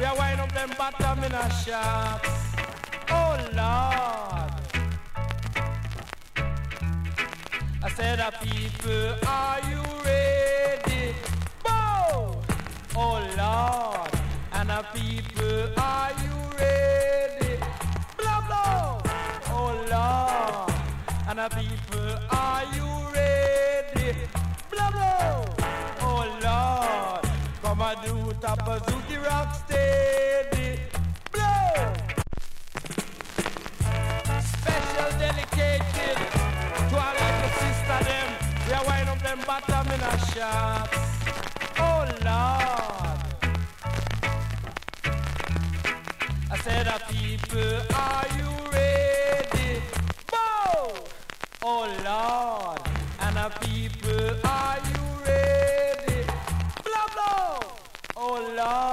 We are wind up them bottom in a shops. Oh Lord. I said, uh, people, are you ready? Bow! Oh Lord. And uh, people, are you ready? Blah blah! Oh Lord. And uh, people, Do top of Zuki rock steady. Blow! Special dedicated to all little sister them. We are wind up them bottom in a shops. Oh Lord. I said, uh, people, are you ready? Bow! Oh Lord. And uh, people, are you ready?